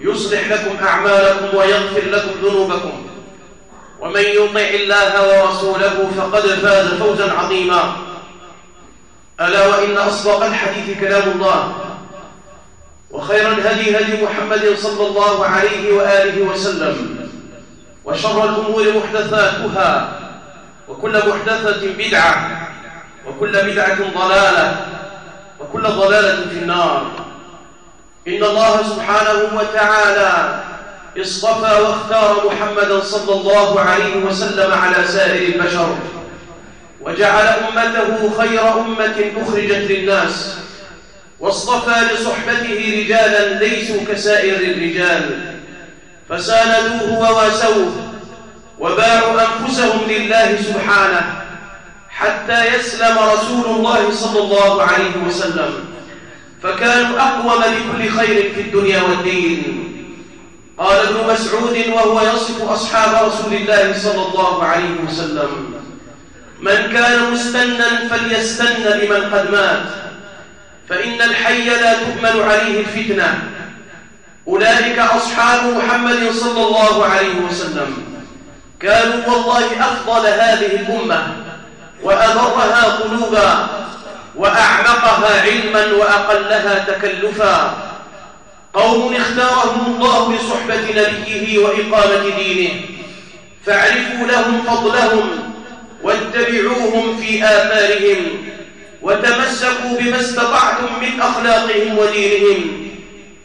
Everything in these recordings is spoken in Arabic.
يصلح لكم أعمالكم ويغفر لكم ذنوبكم. ومن يطع الله ورسوله فقد فاز فوزا عظيما. ألا وإن أصدق الحديث كلام الله. وخير الهدي هدي محمد صلى الله عليه وآله وسلم. وشر الأمور محدثاتها. وكل محدثة بدعة. وكل بدعة ضلالة. وكل ضلالة في النار. إن الله سبحانه وتعالى اصطفى واختار محمدا صلى الله عليه وسلم على سائر البشر وجعل أمته خير أمة أخرجت للناس واصطفى لصحبته رجالا ليسوا كسائر الرجال فساندوه وواسوه وباعوا أنفسهم لله سبحانه حتى يسلم رسول الله صلى الله عليه وسلم. فكانوا أقوم لكل خير في الدنيا والدين. قال ابن مسعود وهو يصف أصحاب رسول الله صلى الله عليه وسلم من كان مستنا فليستن بمن قد مات فإن الحي لا تؤمن عليه الفتنة. أولئك أصحاب محمد صلى الله عليه وسلم. كانوا والله أفضل هذه الأمة وأبرها قلوبا. وأعمقها علما وأقلها تكلفا. قوم اختارهم الله لصحبة نبيه وإقامة دينه. فاعرفوا لهم فضلهم واتبعوهم في آثارهم وتمسكوا بما استطعتم من أخلاقهم ودينهم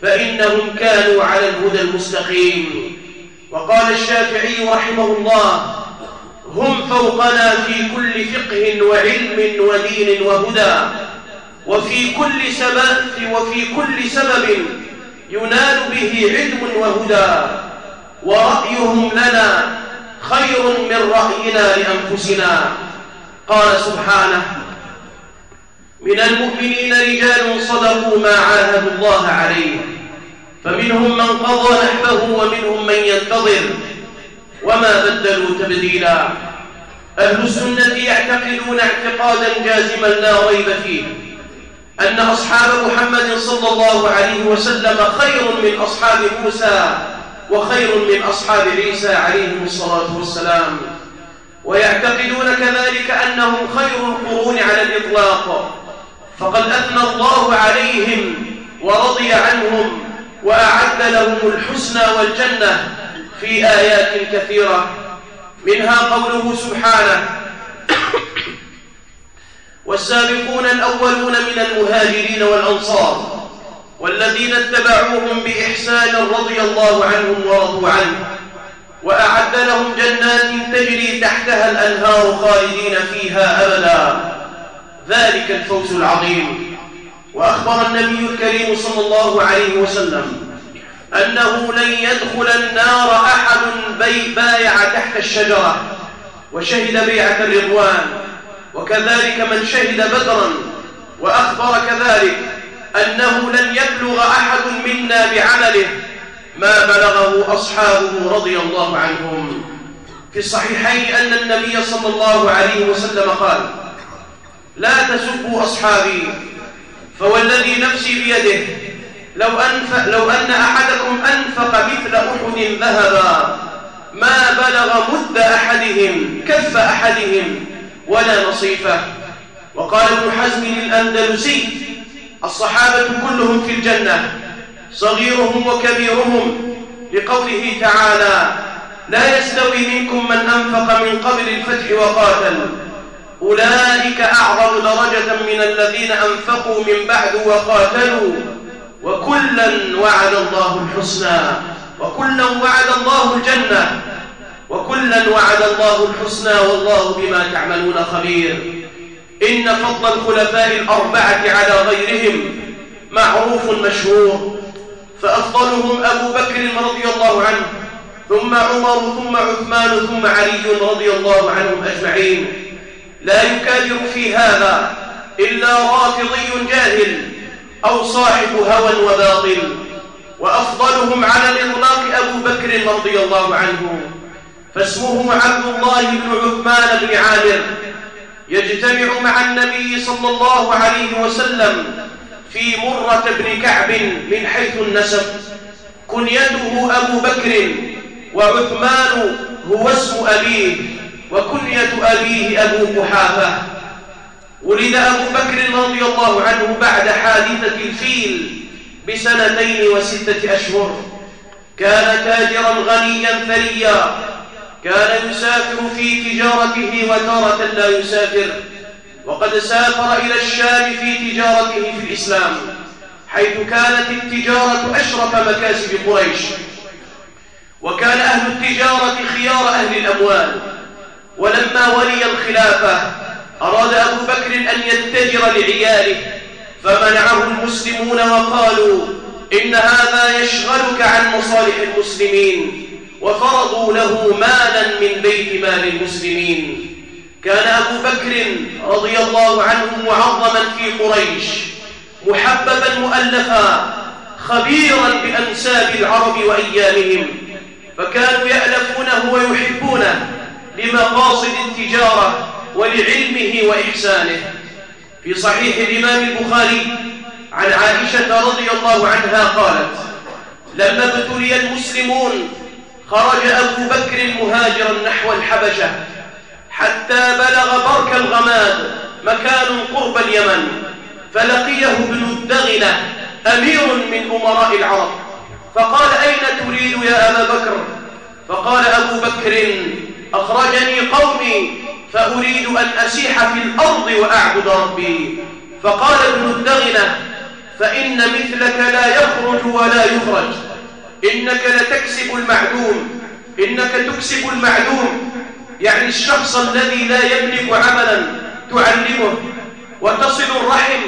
فإنهم كانوا على الهدى المستقيم. وقال الشافعي رحمه الله هم فوقنا في كل فقه وعلم ودين وهدى وفي كل سبب وفي كل سبب ينال به علم وهدى ورأيهم لنا خير من رأينا لأنفسنا. قال سبحانه من المؤمنين رجال صدقوا ما عاهدوا الله عليه فمنهم من قضى نحبه ومنهم من ينتظر وما بدلوا تبديلا. أهل السنة يعتقدون اعتقادا جازما لا ريب فيه أن أصحاب محمد صلى الله عليه وسلم خير من أصحاب موسى وخير من أصحاب عيسى عليهم الصلاة والسلام. ويعتقدون كذلك أنهم خير القرون على الإطلاق. فقد أثنى الله عليهم ورضي عنهم وأعد لهم الحسنى والجنة. في آيات كثيرة منها قوله سبحانه والسابقون الأولون من المهاجرين والأنصار والذين اتبعوهم بإحسان رضي الله عنهم ورضوا عنه وأعد لهم جنات تجري تحتها الأنهار خالدين فيها أبدا. ذلك الفوز العظيم. وأخبر النبي الكريم صلى الله عليه وسلم أنه لن يدخل النار أحد بايع تحت الشجرة وشهد بيعة الرضوان. وكذلك من شهد بدرا وأخبر كذلك أنه لن يبلغ أحد منا بعمله. ما بلغه أصحابه رضي الله عنهم. في الصحيحين أن النبي صلى الله عليه وسلم قال لا تسبوا أصحابي فوالذي نفسي بيده لو, أنف لو أن أحدكم أنفق مثل أحد ذهبا ما بلغ مد أحدهم كف أحدهم ولا نصيفه. وقال ابن حزم الأندلسي الصحابة كلهم في الجنة صغيرهم وكبيرهم لقوله تعالى لا يستوي منكم من أنفق من قبل الفتح وقاتل أولئك أعظم درجة من الذين أنفقوا من بعد وقاتلوا وكلا وعد الله الحسنى وكلا وعد الله الجنة وكلا وعد الله الحسنى والله بما تعملون خبير. إن فضل الخلفاء الأربعة على غيرهم معروف مشهور فأفضلهم أبو بكر رضي الله عنه ثم عمر ثم عثمان ثم علي رضي الله عنهم أجمعين. لا يكادر في هذا إلا رافضي جاهل. أو صاحب هوى وباطل وأفضلهم على الإطلاق أبو بكر رضي الله عنه. فاسمه عبد الله بن عثمان بن عامر. يجتمع مع النبي صلى الله عليه وسلم في مرة بن كعب من حيث النسب. كنيته أبو بكر وعثمان هو اسم أبيه وكنية أبيه أبو قحافة. ولد أبو بكر رضي الله عنه بعد حادثة الفيل بسنتين وستة أشهر. كان تاجرا غنيا ثريا كان يسافر في تجارته وتارة لا يسافر. وقد سافر إلى الشام في تجارته في الإسلام حيث كانت التجارة أشرف مكاسب قريش. وكان أهل التجارة خيار أهل الأموال. ولما ولي الخلافة أراد أبو بكر أن يتجر لعياله فمنعه المسلمون وقالوا إن هذا يشغلك عن مصالح المسلمين وفرضوا له مالا من بيت مال المسلمين. كان أبو بكر رضي الله عنه معظما في قريش محببا مؤلفا خبيرا بأنساب العرب وأيامهم فكانوا يألفونه ويحبونه لمقاصد التجارة. ولعلمه وإحسانه. في صحيح الإمام البخاري عن عائشة رضي الله عنها قالت لما ابتلي المسلمون خرج أبو بكر مهاجرا نحو الحبشة حتى بلغ برك الغماد مكان قرب اليمن فلقيه ابن الدغنة أمير من أمراء العرب فقال أين تريد يا أبا بكر؟ فقال أبو بكر أخرجني قومي فأريد أن أسيح في الأرض وأعبد ربي. فقال ابن الدغنة فإن مثلك لا يخرج ولا يخرج. إنك لتكسب المعدوم. إنك تكسب المعدوم. يعني الشخص الذي لا يملك عملا تعلمه وتصل الرحم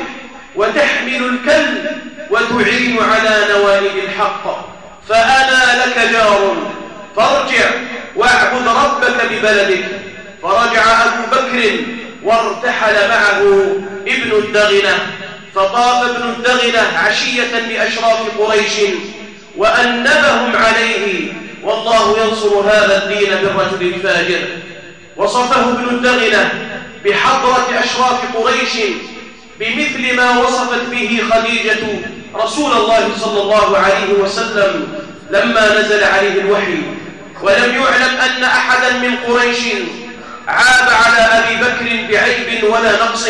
وتحمل الكل وتعين على نوائب الحق. فأنا لك جار فارجع واعبد ربك ببلدك. فرجع أبو بكر وارتحل معه ابن الدغنة فطاف ابن الدغنة عشية لأشراف قريش وأنبهم عليه والله ينصر هذا الدين بالرجل الفاجر. وصفه ابن الدغنة بحضرة أشراف قريش بمثل ما وصفت به خديجة رسول الله صلى الله عليه وسلم لما نزل عليه الوحي. ولم يعلم أن أحدا من قريش عاب على أبي بكر بعيب ولا نقص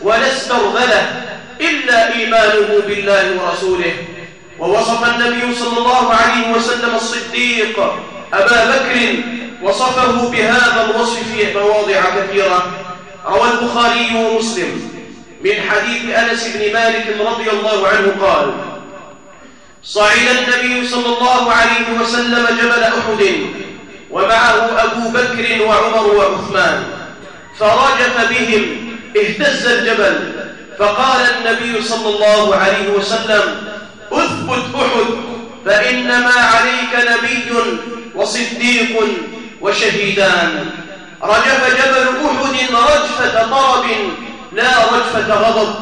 ولا استرذله إلا إيمانه بالله ورسوله. ووصف النبي صلى الله عليه وسلم الصديق أبا بكر وصفه بهذا الوصف في مواضع كثيرة. روى البخاري ومسلم من حديث أنس بن مالك رضي الله عنه قال صعد النبي صلى الله عليه وسلم جبل أحد ومعه أبو بكر وعمر وعثمان. فرجف بهم اهتز الجبل. فقال النبي صلى الله عليه وسلم أثبت أحد فإنما عليك نبي وصديق وشهيدان. رجف جبل أحد رجفة طرب لا رجفة غضب.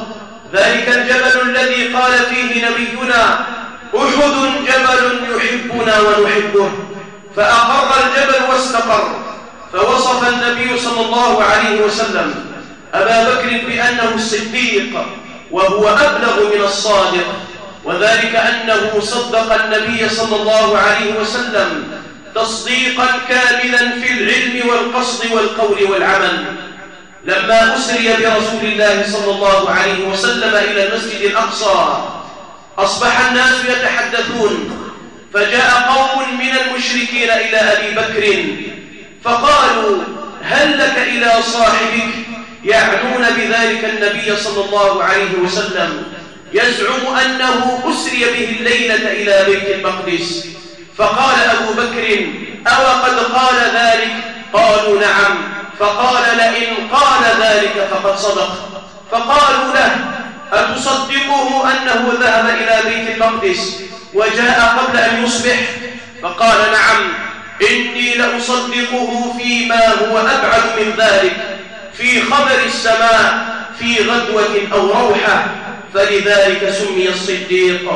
ذلك الجبل الذي قال فيه نبينا أحد جبل يحبنا ونحبه. فأقر الجبل واستقر. فوصف النبي صلى الله عليه وسلم أبا بكر بأنه الصديق وهو أبلغ من الصادق وذلك أنه صدق النبي صلى الله عليه وسلم تصديقا كاملا في العلم والقصد والقول والعمل. لما أسري برسول الله صلى الله عليه وسلم إلى المسجد الأقصى أصبح الناس يتحدثون فجاء قوم من المشركين إلى أبي بكر فقالوا هل لك إلى صاحبك؟ يعنون بذلك النبي صلى الله عليه وسلم. يزعم أنه أسري به الليلة إلى بيت المقدس. فقال أبو بكر أو قد قال ذلك؟ قالوا نعم. فقال لئن قال ذلك فقد صدق. فقالوا له أتصدقه أنه ذهب إلى بيت المقدس وجاء قبل أن يصبح؟ فقال نعم. إني لأصدقه فيما هو أبعد من ذلك في خبر السماء في غدوة أو روحة فلذلك سمي الصديق.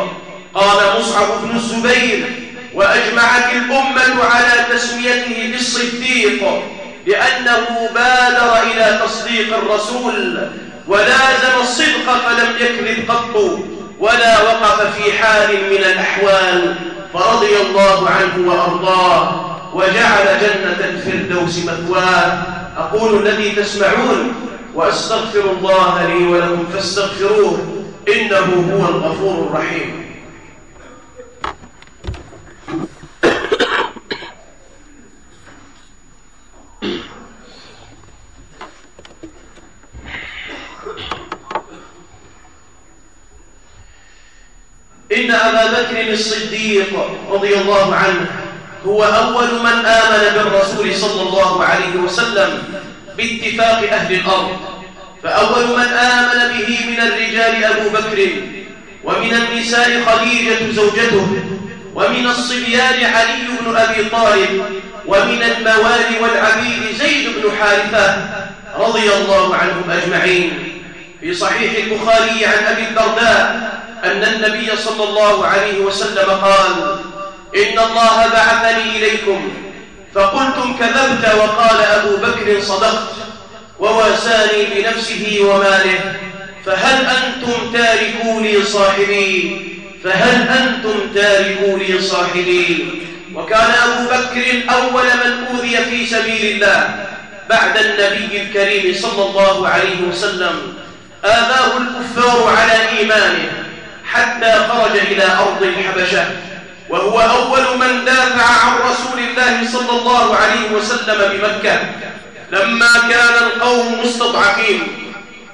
قال مصعب بن الزبير وأجمعت الأمة على تسميته بالصديق لأنه بادر إلى تصديق الرسول ولازم الصدق فلم يكذب قط ولا وقف في حال من الأحوال فرضي الله عنه وأرضاه. وجعل جنة الفردوس مثواه. أقول الذي تسمعون وأستغفر الله لي ولكم فاستغفروه إنه هو الغفور الرحيم. إن أبا بكر الصديق رضي الله عنه هو أول من آمن بالرسول صلى الله عليه وسلم باتفاق أهل الأرض. فأول من آمن به من الرجال أبو بكر ومن النساء خديجة زوجته ومن الصبيان علي بن أبي طالب ومن الموالي والعبيد زيد بن حارثة رضي الله عنهم أجمعين. في صحيح البخاري عن أبي الدرداء أن النبي صلى الله عليه وسلم قال إن الله بعثني إليكم. فقلتم كذبت وقال أبو بكر صدقت. وواساني بنفسه وماله. فهل أنتم تاركوا لي صاحبي فهل أنتم تاركوا لي صاحبي وكان أبو بكر أول من أوذي في سبيل الله بعد النبي الكريم صلى الله عليه وسلم. آذاه الكفار على إيمانه حتى خرج إلى أرض الحبشة. وهو أول من دافع عن رسول الله صلى الله عليه وسلم بمكة. لما كان القوم مستضعفين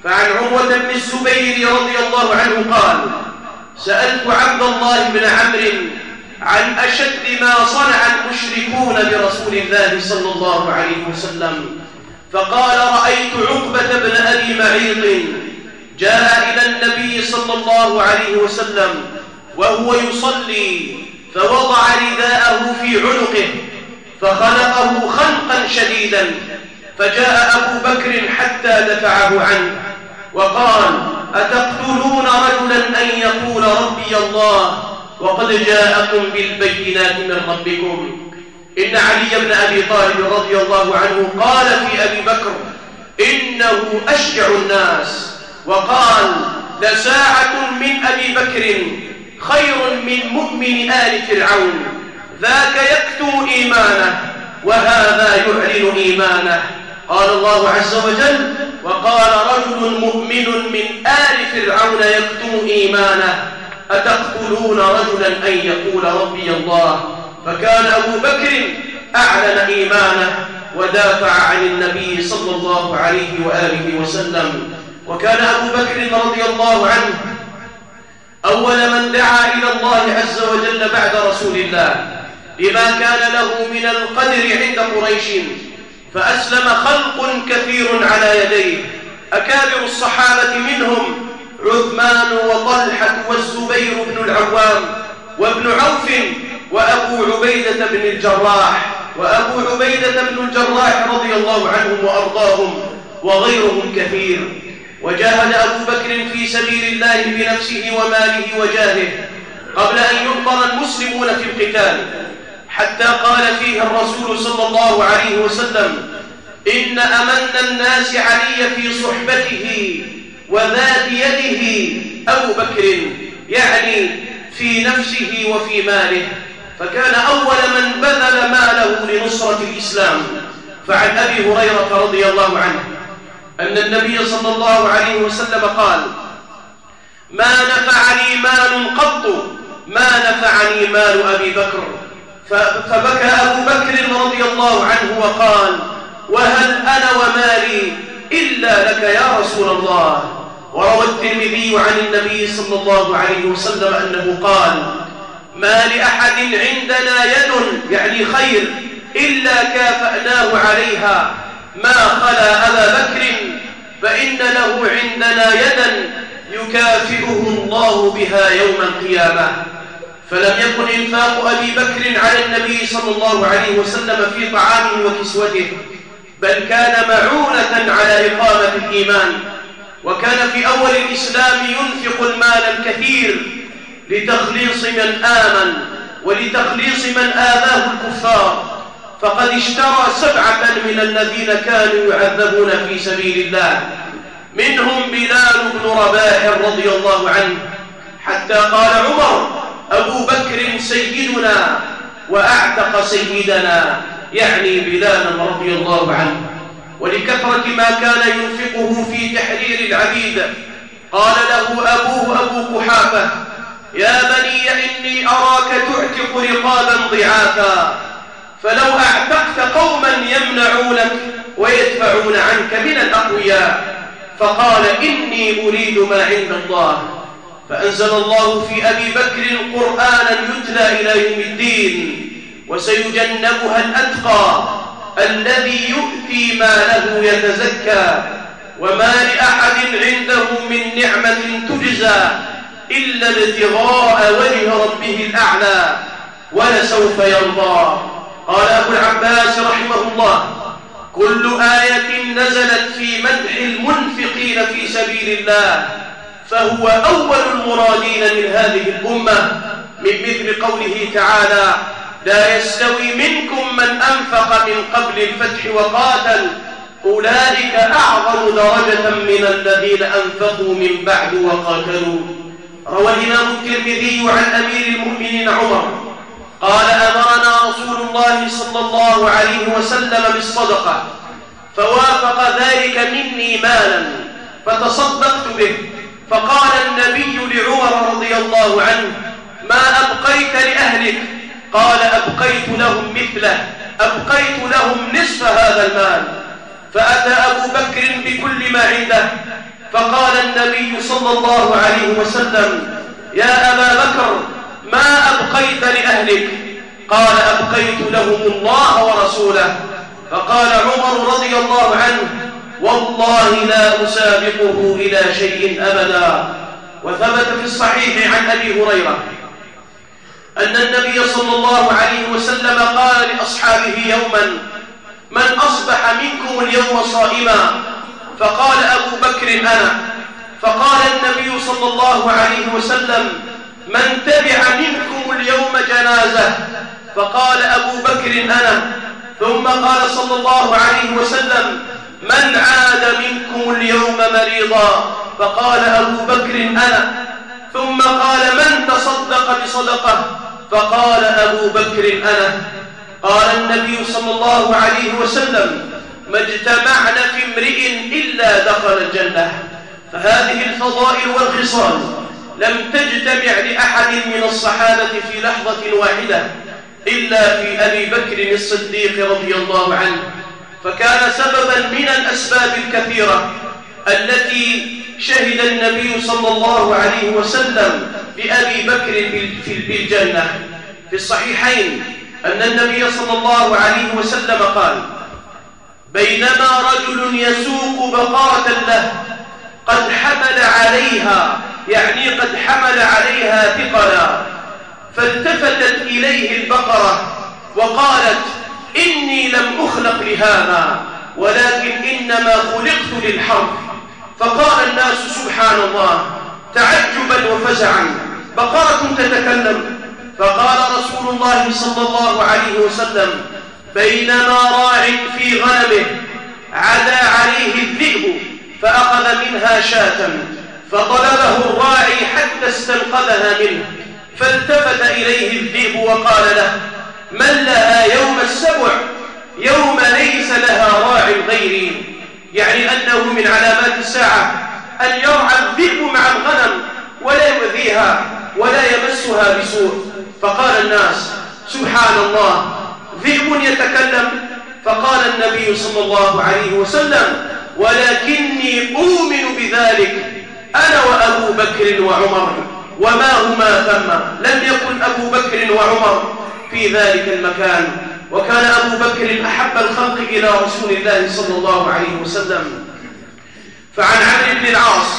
فعن عروة بن الزبير رضي الله عنه قال سألت عبد الله بن عمرو عن أشد ما صنع المشركون برسول الله صلى الله عليه وسلم فقال رأيت عقبة بن أبي معيط جاء إلى النبي صلى الله عليه وسلم وهو يصلي. فوضع رداءه في عنقه فخنقه خنقا شديدا فجاء أبو بكر حتى دفعه عنه وقال أتقتلون رجلا أن يقول ربي الله؟ وقد جاءكم بالبينات من ربكم. إن علي بن أبي طالب رضي الله عنه قال في أبي بكر إنه أشجع الناس وقال لساعة من أبي بكر خير من مؤمن آل فرعون. ذاك يكتم إيمانه وهذا يعلن إيمانه. قال الله عز وجل وقال رجل مؤمن من آل فرعون يكتم إيمانه أتقتلون رجلا أن يقول ربي الله؟ فكان أبو بكر أعلن إيمانه ودافع عن النبي صلى الله عليه وآله وسلم. وكان أبو بكر رضي الله عنه أول من دعا إلى الله عز وجل بعد رسول الله لما كان له من القدر عند قريش فأسلم خلق كثير على يديه. أكابر الصحابة منهم عثمان وطلحة والزبير بن العوام وابن عوف وأبو عبيدة بن الجراح وأبو عبيدة بن الجراح رضي الله عنهم وأرضاهم وغيرهم كثير. وجاهد أبو بكر في سبيل الله بنفسه وماله وجاهه قبل أن يقبر المسلمون في القتال حتى قال فيه الرسول صلى الله عليه وسلم إن أمن الناس علي في صحبته وذات يده أبو بكر يعني في نفسه وفي ماله. فكان أول من بذل ماله لنصرة الإسلام. فعن أبي هريرة رضي الله عنه. أن النبي صلى الله عليه وسلم قال ما نفعني مال قط ما نفعني مال أبي بكر. فبكى أبو بكر رضي الله عنه وقال وهل أنا ومالي إلا لك يا رسول الله؟ وروى الترمذي عن النبي صلى الله عليه وسلم أنه قال ما لأحد عندنا يد يعني خير إلا كافأناه عليها. ما خلا أبا بكر فإن له عندنا يدا يكافئه الله بها يوم القيامة. فلم يكن إنفاق أبي بكر على النبي صلى الله عليه وسلم في طعامه وكسوته بل كان معونة على إقامة الإيمان. وكان في أول الإسلام ينفق المال الكثير لتخليص من آمن ولتخليص من آذاه الكفار. فقد اشترى سبعة من الذين كانوا يعذبون في سبيل الله. منهم بلال بن رباح رضي الله عنه حتى قال عمر أبو بكر سيدنا وأعتق سيدنا. يعني بلالا رضي الله عنه. ولكثرة ما كان ينفقه في تحرير العبيد قال له أبوه أبو قحافة يا بني إني أراك تعتق رقابا ضعافا. فلو أعتقت قوما يمنعونك ويدفعون عنك من الأقوياء فقال إني أريد ما عند الله. فأنزل الله في أبي بكر قرآنا يتلى إلى يوم الدين وسيجنبها الأتقى الذي يؤتي ماله يتزكى وما لأحد عنده من نعمة تجزى إلا ابتغاء وجه ربه الأعلى ولسوف يرضى. قال أبو العباس رحمه الله كل آية نزلت في مدح المنفقين في سبيل الله فهو أول المرادين من هذه الأمة. من مثل قوله تعالى لا يستوي منكم من أنفق من قبل الفتح وقاتل أولئك أعظم درجة من الذين أنفقوا من بعد وقاتلوا. روى الإمام الترمذي عن أمير المؤمنين عمر. قال أمرنا رسول الله صلى الله عليه وسلم بالصدقة فوافق ذلك مني مالا فتصدقت به. فقال النبي لعمر رضي الله عنه ما أبقيت لأهلك؟ قال أبقيت لهم مثله أبقيت لهم نصف هذا المال. فأتى أبو بكر بكل ما عنده. فقال النبي صلى الله عليه وسلم يا أبا بكر ما أبقيت لأهلك؟ قال أبقيت لهم الله ورسوله. فقال عمر رضي الله عنه والله لا أسابقه إلى شيء أبدا. وثبت في الصحيح عن أبي هريرة أن النبي صلى الله عليه وسلم قال لأصحابه يوما من أصبح منكم اليوم صائما؟ فقال أبو بكر أنا. فقال النبي صلى الله عليه وسلم من تبع منكم اليوم جنازة فقال أبو بكر أنا ثم قال صلى الله عليه وسلم من عاد منكم اليوم مريضا؟ فقال أبو بكر أنا ثم قال من تصدق بصدقة؟ فقال أبو بكر أنا. قال النبي صلى الله عليه وسلم ما اجتمعنا في امرئ إلا دخل الجنة. فهذه الفضائل والخصال. لم تجتمع لأحد من الصحابة في لحظة واحدة إلا في أبي بكر الصديق رضي الله عنه. فكان سببا من الأسباب الكثيرة التي شهد النبي صلى الله عليه وسلم بأبي بكر في الجنة. في الصحيحين أن النبي صلى الله عليه وسلم قال بينما رجل يسوق بقرة له قد حمل عليها يعني قد حمل عليها ثقلا فالتفتت إليه البقرة وقالت إني لم أخلق لهذا ولكن إنما خلقت للحرب. فقال الناس سبحان الله تعجبا وفزعا بقرة تتكلم. فقال رسول الله صلى الله عليه وسلم بينما راع في غنمه عدا عليه الذئب فأخذ منها شاة. فطلبه الراعي حتى استنقذها منه فالتفت إليه الذئب وقال له من لها يوم السبع؟ يوم ليس لها راع غيري. يعني أنه من علامات الساعة أن يرعى الذئب مع الغنم ولا يؤذيها ولا يمسها بسوء. فقال الناس سبحان الله ذئب يتكلم؟ فقال النبي صلى الله عليه وسلم ولكني أؤمن بذلك. أنا وأبو بكر وعمر وما هما ثم لم يكن أبو بكر وعمر في ذلك المكان. وكان أبو بكر أحب الخلق إلى رسول الله صلى الله عليه وسلم. فعن عمرو بن العاص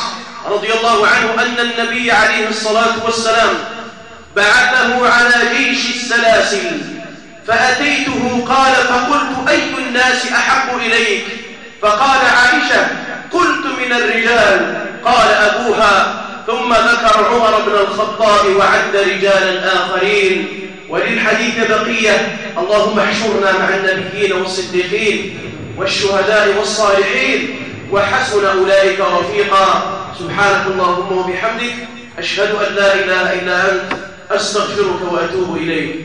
رضي الله عنه أن النبي عليه الصلاة والسلام بعثه على جيش السلاسل. فأتيته قال فقلت أي الناس أحب إليك؟ فقال عائشة قلت من الرجال. قال أبوها ثم ذكر عمر بن الخطاب وعد رجالا آخرين. وللحديث بقية اللهم احشرنا مع النبيين والصديقين والشهداء والصالحين وحسن أولئك رفيقا. سبحانك اللهم وبحمدك أشهد أن لا إله إلا أنت أستغفرك وأتوب إليك.